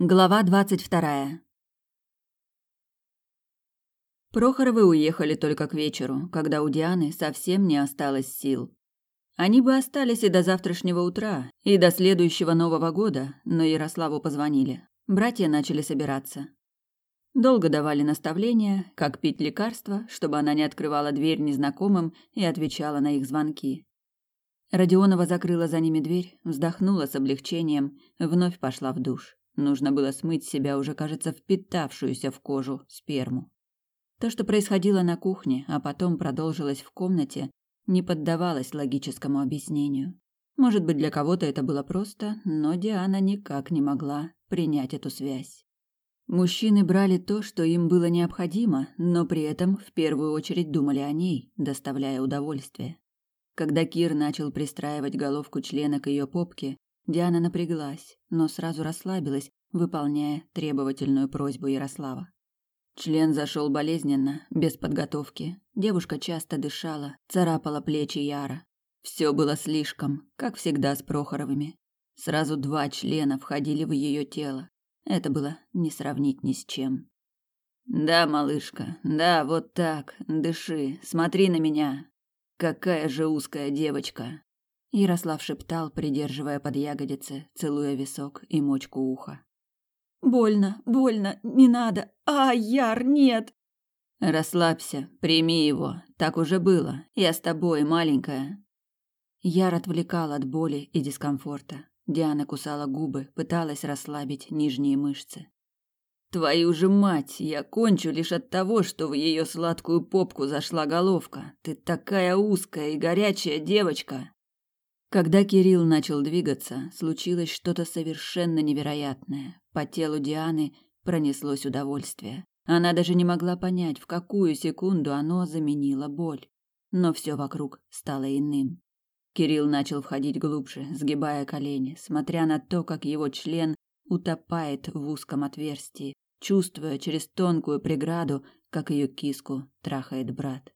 Глава двадцать вторая. Прохоровы уехали только к вечеру, когда у Дианы совсем не осталось сил. Они бы остались и до завтрашнего утра, и до следующего Нового года, но Ярославу позвонили. Братья начали собираться. Долго давали наставления, как пить лекарства, чтобы она не открывала дверь незнакомым и отвечала на их звонки. Родионова закрыла за ними дверь, вздохнула с облегчением, вновь пошла в душ. Нужно было смыть себя уже, кажется, впитавшуюся в кожу сперму. То, что происходило на кухне, а потом продолжилось в комнате, не поддавалось логическому объяснению. Может быть, для кого-то это было просто, но Диана никак не могла принять эту связь. Мужчины брали то, что им было необходимо, но при этом в первую очередь думали о ней, доставляя удовольствие. Когда Кир начал пристраивать головку члена к ее попке, Диана напряглась, но сразу расслабилась, выполняя требовательную просьбу Ярослава. Член зашел болезненно, без подготовки. Девушка часто дышала, царапала плечи Яра. Все было слишком, как всегда с Прохоровыми. Сразу два члена входили в ее тело. Это было не сравнить ни с чем. Да, малышка, да, вот так. Дыши, смотри на меня. Какая же узкая девочка. Ярослав шептал, придерживая под ягодицы, целуя висок и мочку уха. «Больно, больно, не надо! А, Яр, нет!» «Расслабься, прими его. Так уже было. Я с тобой, маленькая». Яр отвлекал от боли и дискомфорта. Диана кусала губы, пыталась расслабить нижние мышцы. Твою же мать, я кончу лишь от того, что в ее сладкую попку зашла головка. Ты такая узкая и горячая девочка. Когда Кирилл начал двигаться, случилось что-то совершенно невероятное. По телу Дианы пронеслось удовольствие. Она даже не могла понять, в какую секунду оно заменило боль. Но все вокруг стало иным. Кирилл начал входить глубже, сгибая колени, смотря на то, как его член утопает в узком отверстии, чувствуя через тонкую преграду, как ее киску трахает брат.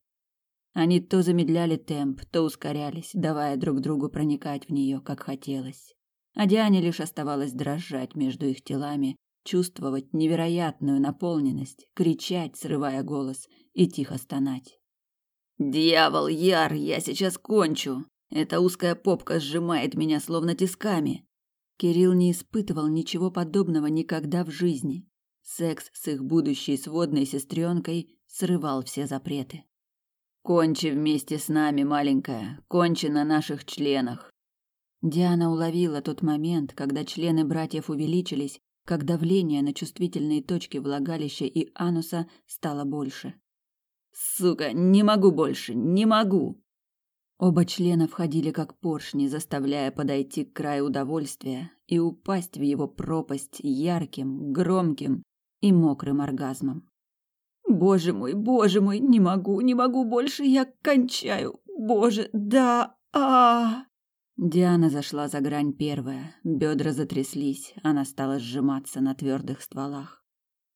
Они то замедляли темп, то ускорялись, давая друг другу проникать в нее, как хотелось. А Диане лишь оставалось дрожать между их телами, чувствовать невероятную наполненность, кричать, срывая голос, и тихо стонать. «Дьявол, Яр, я сейчас кончу! Эта узкая попка сжимает меня словно тисками!» Кирилл не испытывал ничего подобного никогда в жизни. Секс с их будущей сводной сестренкой срывал все запреты. Кончи вместе с нами, маленькая, кончи на наших членах. Диана уловила тот момент, когда члены братьев увеличились, как давление на чувствительные точки влагалища и ануса стало больше. Сука, не могу больше, не могу. Оба члена входили как поршни, заставляя подойти к краю удовольствия и упасть в его пропасть ярким, громким и мокрым оргазмом. Боже мой, боже мой, не могу, не могу больше, я кончаю. Боже, да, а, Диана зашла за грань первая. Бедра затряслись, она стала сжиматься на твердых стволах.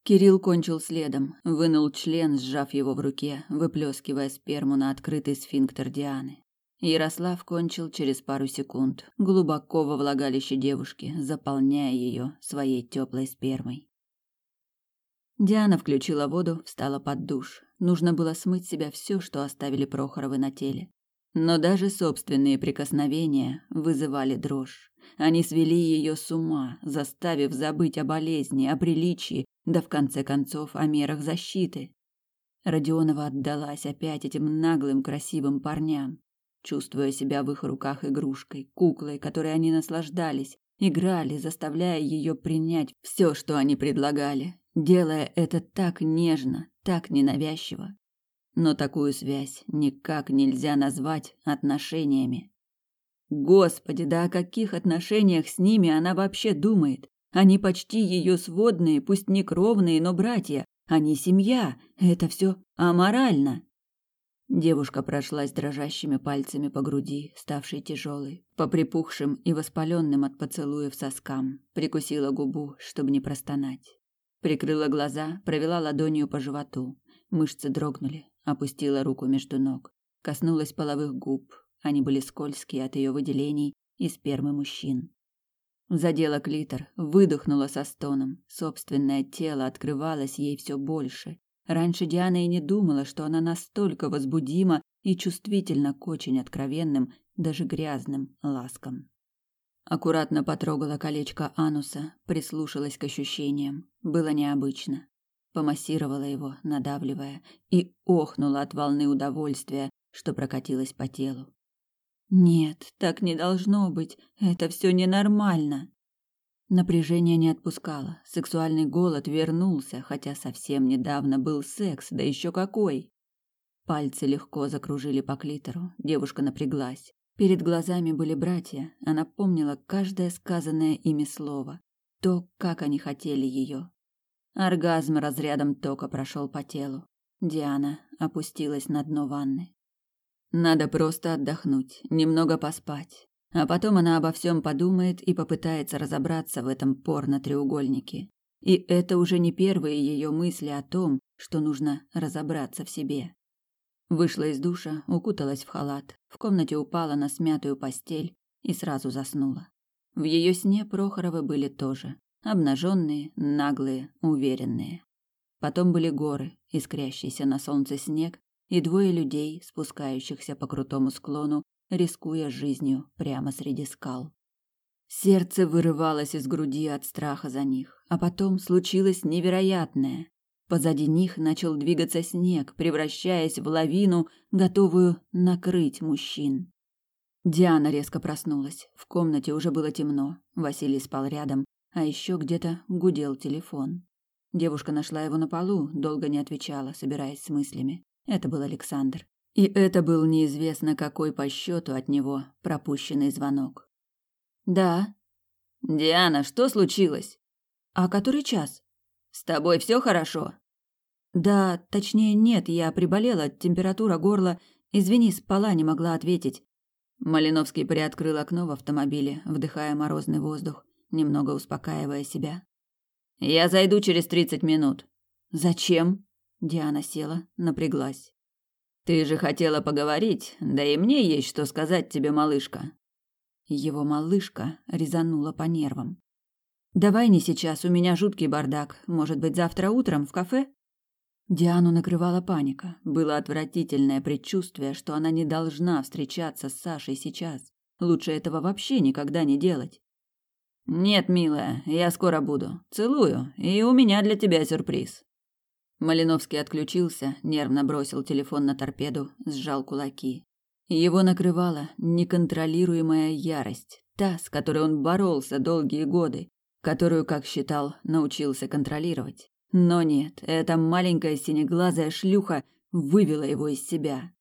Кирилл кончил следом, вынул член, сжав его в руке, выплескивая сперму на открытый сфинктер Дианы. Ярослав кончил через пару секунд, глубоко во влагалище девушки, заполняя ее своей теплой спермой. Диана включила воду, встала под душ. Нужно было смыть себя все, что оставили Прохоровы на теле. Но даже собственные прикосновения вызывали дрожь. Они свели ее с ума, заставив забыть о болезни, о приличии, да в конце концов о мерах защиты. Родионова отдалась опять этим наглым красивым парням, чувствуя себя в их руках игрушкой, куклой, которой они наслаждались, играли, заставляя ее принять все, что они предлагали, делая это так нежно, так ненавязчиво. Но такую связь никак нельзя назвать отношениями. Господи, да о каких отношениях с ними она вообще думает? Они почти ее сводные, пусть не кровные, но братья. Они семья. Это все аморально. Девушка прошлась дрожащими пальцами по груди, ставшей тяжелой, по припухшим и воспаленным от поцелуев соскам, прикусила губу, чтобы не простонать. Прикрыла глаза, провела ладонью по животу. Мышцы дрогнули, опустила руку между ног, коснулась половых губ. Они были скользкие от ее выделений и спермы мужчин. Задела клитор, выдохнула со стоном. Собственное тело открывалось ей все больше. Раньше Диана и не думала, что она настолько возбудима и чувствительна к очень откровенным, даже грязным ласкам. Аккуратно потрогала колечко ануса, прислушалась к ощущениям. Было необычно. Помассировала его, надавливая, и охнула от волны удовольствия, что прокатилась по телу. Нет, так не должно быть. Это все ненормально. Напряжение не отпускало. Сексуальный голод вернулся, хотя совсем недавно был секс, да еще какой. Пальцы легко закружили по клитору. Девушка напряглась. Перед глазами были братья. Она помнила каждое сказанное ими слово, то, как они хотели ее. Оргазм разрядом тока прошел по телу. Диана опустилась на дно ванны. Надо просто отдохнуть, немного поспать. А потом она обо всем подумает и попытается разобраться в этом порно-треугольнике. И это уже не первые ее мысли о том, что нужно разобраться в себе. Вышла из душа, укуталась в халат, в комнате упала на смятую постель и сразу заснула. В ее сне Прохоровы были тоже. Обнаженные, наглые, уверенные. Потом были горы, искрящийся на солнце снег и двое людей, спускающихся по крутому склону, рискуя жизнью прямо среди скал. Сердце вырывалось из груди от страха за них, а потом случилось невероятное. Позади них начал двигаться снег, превращаясь в лавину, готовую накрыть мужчин. Диана резко проснулась. В комнате уже было темно. Василий спал рядом, а еще где-то гудел телефон. Девушка нашла его на полу, долго не отвечала, собираясь с мыслями. Это был Александр. И это был неизвестно какой по счету от него пропущенный звонок. «Да». «Диана, что случилось?» «А который час?» «С тобой все хорошо?» «Да, точнее нет, я приболела, температура горла. Извини, спала, не могла ответить». Малиновский приоткрыл окно в автомобиле, вдыхая морозный воздух, немного успокаивая себя. «Я зайду через тридцать минут». «Зачем?» Диана села, напряглась. Ты же хотела поговорить, да и мне есть что сказать тебе, малышка. Его малышка резанула по нервам. Давай не сейчас, у меня жуткий бардак. Может быть, завтра утром в кафе? Диану накрывала паника. Было отвратительное предчувствие, что она не должна встречаться с Сашей сейчас. Лучше этого вообще никогда не делать. Нет, милая, я скоро буду. Целую, и у меня для тебя сюрприз. Малиновский отключился, нервно бросил телефон на торпеду, сжал кулаки. Его накрывала неконтролируемая ярость, та, с которой он боролся долгие годы, которую, как считал, научился контролировать. Но нет, эта маленькая синеглазая шлюха вывела его из себя.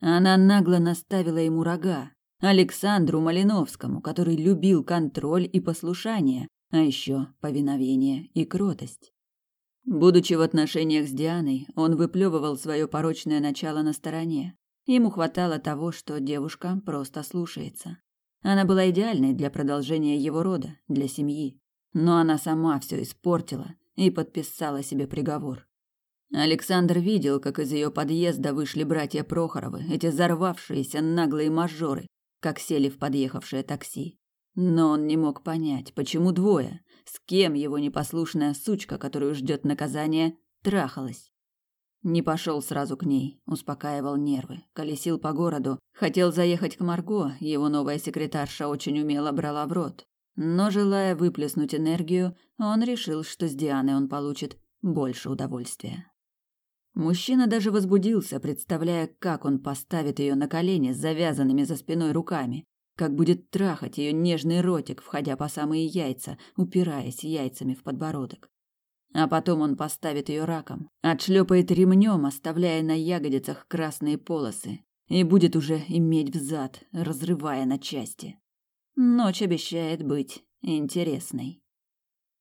Она нагло наставила ему рога, Александру Малиновскому, который любил контроль и послушание, а еще повиновение и кротость. Будучи в отношениях с Дианой, он выплевывал свое порочное начало на стороне. Ему хватало того, что девушка просто слушается. Она была идеальной для продолжения его рода, для семьи. Но она сама все испортила и подписала себе приговор. Александр видел, как из ее подъезда вышли братья Прохоровы, эти взорвавшиеся наглые мажоры, как сели в подъехавшее такси. Но он не мог понять, почему двое, с кем его непослушная сучка, которую ждет наказание, трахалась. Не пошел сразу к ней, успокаивал нервы, колесил по городу, хотел заехать к Марго, его новая секретарша очень умело брала в рот. Но, желая выплеснуть энергию, он решил, что с Дианой он получит больше удовольствия. Мужчина даже возбудился, представляя, как он поставит ее на колени с завязанными за спиной руками, как будет трахать ее нежный ротик, входя по самые яйца, упираясь яйцами в подбородок. А потом он поставит ее раком, отшлепает ремнем, оставляя на ягодицах красные полосы, и будет уже иметь взад, разрывая на части. Ночь обещает быть интересной.